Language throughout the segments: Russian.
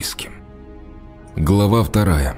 близким. Глава вторая.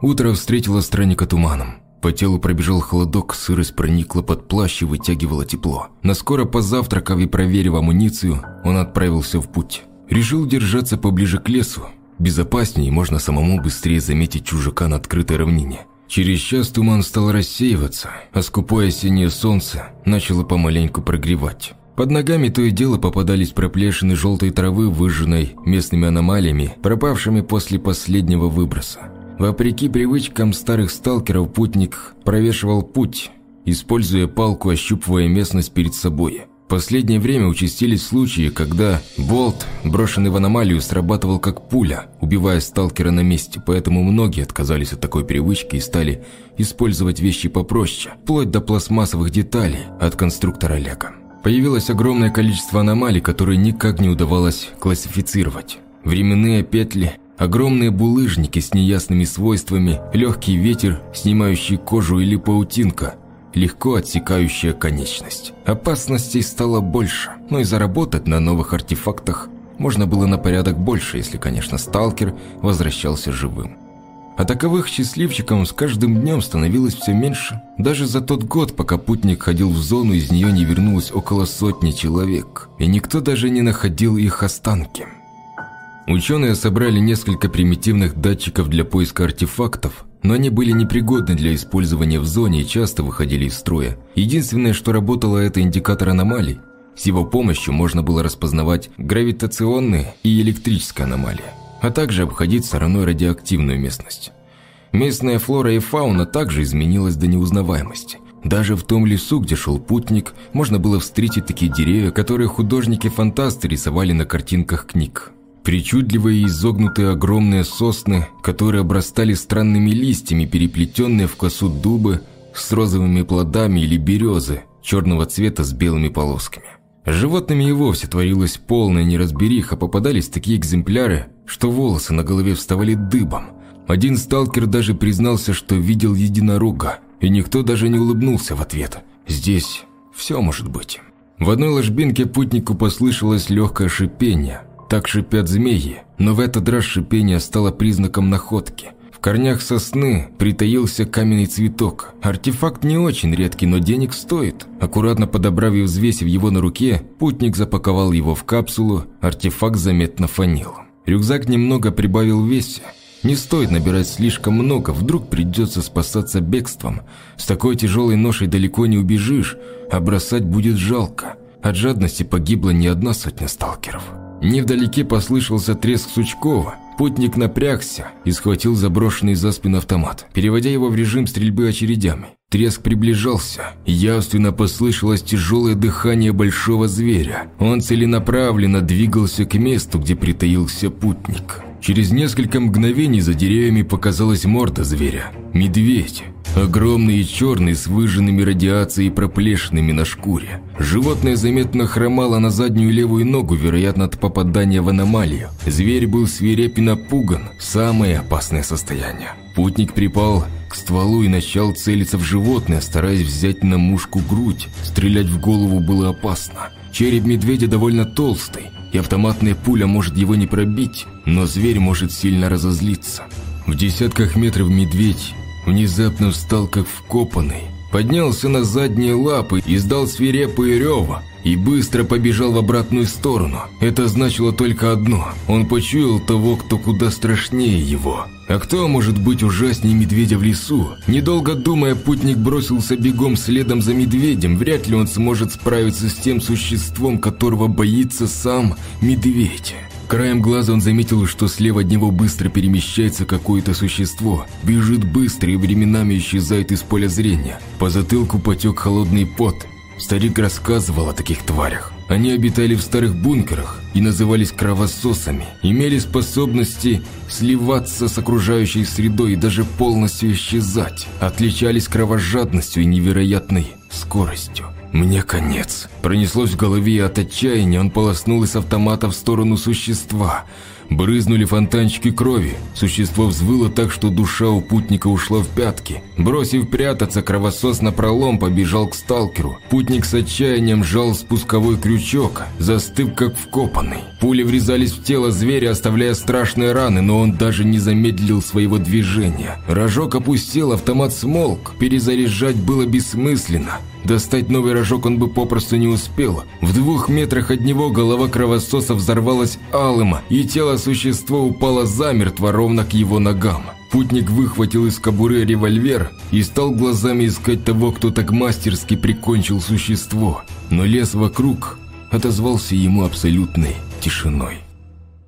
Утро встретило странника туманом. По телу пробежал холодок, сырость проникла под плащ и вытягивала тепло. Наскоро позавтракав и проверив амуницию, он отправился в путь. Решил держаться поближе к лесу. Безопаснее можно самому быстрее заметить чужака на открытой равнине. Через час туман стал рассеиваться, а скупое осеннее солнце начало помаленьку прогревать. Под ногами то и дело попадались проплешины желтой травы, выжженной местными аномалиями, пропавшими после последнего выброса. Вопреки привычкам старых сталкеров, путник провешивал путь, используя палку, ощупывая местность перед собой. В последнее время участились случаи, когда болт, брошенный в аномалию, срабатывал как пуля, убивая сталкера на месте, поэтому многие отказались от такой привычки и стали использовать вещи попроще, вплоть до пластмассовых деталей от конструктора Лего. Появилось огромное количество аномалий, которые никак не удавалось классифицировать. Временные петли, огромные булыжники с неясными свойствами, легкий ветер, снимающий кожу или паутинка, легко отсекающая конечность. Опасностей стало больше, но и заработать на новых артефактах можно было на порядок больше, если, конечно, сталкер возвращался живым. А таковых счастливчиком с каждым днем становилось все меньше. Даже за тот год, пока путник ходил в зону, из нее не вернулось около сотни человек, и никто даже не находил их останки. Ученые собрали несколько примитивных датчиков для поиска артефактов, но они были непригодны для использования в зоне и часто выходили из строя. Единственное, что работало, это индикатор аномалий. С его помощью можно было распознавать гравитационные и электрические аномалии а также обходить стороной радиоактивную местность. Местная флора и фауна также изменилась до неузнаваемости. Даже в том лесу, где шел путник, можно было встретить такие деревья, которые художники-фантасты рисовали на картинках книг. Причудливые и изогнутые огромные сосны, которые обрастали странными листьями, переплетенные в косу дубы с розовыми плодами или березы черного цвета с белыми полосками. Животными и вовсе творилась полная неразбериха, попадались такие экземпляры, что волосы на голове вставали дыбом. Один сталкер даже признался, что видел единорога, и никто даже не улыбнулся в ответ. Здесь все может быть. В одной ложбинке путнику послышалось легкое шипение. Так шипят змеи, но в этот раз шипение стало признаком находки. В корнях сосны притаился каменный цветок. Артефакт не очень редкий, но денег стоит. Аккуратно подобрав и взвесив его на руке, путник запаковал его в капсулу, артефакт заметно фанил. Рюкзак немного прибавил в весе. Не стоит набирать слишком много, вдруг придется спасаться бегством. С такой тяжелой ношей далеко не убежишь, а бросать будет жалко. От жадности погибла не одна сотня сталкеров. Невдалеке послышался треск Сучкова. Путник напрягся и схватил заброшенный за спину автомат, переводя его в режим стрельбы очередями. Треск приближался. Явственно послышалось тяжелое дыхание большого зверя. Он целенаправленно двигался к месту, где притаился путник. Через несколько мгновений за деревьями показалась морда зверя. Медведь. Огромный и черный, с выжженными радиацией проплешинами на шкуре. Животное заметно хромало на заднюю левую ногу, вероятно, от попадания в аномалию. Зверь был свиреп и напуган. Самое опасное состояние. Путник припал стволу и начал целиться в животное, стараясь взять на мушку грудь. Стрелять в голову было опасно. Череп медведя довольно толстый, и автоматная пуля может его не пробить, но зверь может сильно разозлиться. В десятках метров медведь внезапно встал как вкопанный, поднялся на задние лапы, издал свирепые рева и быстро побежал в обратную сторону. Это значило только одно – он почуял того, кто куда страшнее его. А кто может быть ужаснее медведя в лесу? Недолго думая, путник бросился бегом следом за медведем. Вряд ли он сможет справиться с тем существом, которого боится сам медведь. Краем глаза он заметил, что слева от него быстро перемещается какое-то существо. Бежит быстро и временами исчезает из поля зрения. По затылку потек холодный пот. Старик рассказывал о таких тварях. Они обитали в старых бункерах и назывались кровососами, имели способности сливаться с окружающей средой и даже полностью исчезать, отличались кровожадностью и невероятной скоростью. «Мне конец». Пронеслось в голове, от отчаяния он полоснул из автомата в сторону существа. Брызнули фонтанчики крови. Существо взвыло так, что душа у путника ушла в пятки. Бросив прятаться, кровосос на пролом побежал к сталкеру. Путник с отчаянием жал спусковой крючок, застыв как вкопанный. Пули врезались в тело зверя, оставляя страшные раны, но он даже не замедлил своего движения. Рожок опустил, автомат смолк. Перезаряжать было бессмысленно. Достать новый рожок он бы попросту не успел. В двух метрах от него голова кровососа взорвалась алым, и тело существа упало замертво ровно к его ногам. Путник выхватил из кобуры револьвер и стал глазами искать того, кто так мастерски прикончил существо. Но лес вокруг отозвался ему абсолютной тишиной.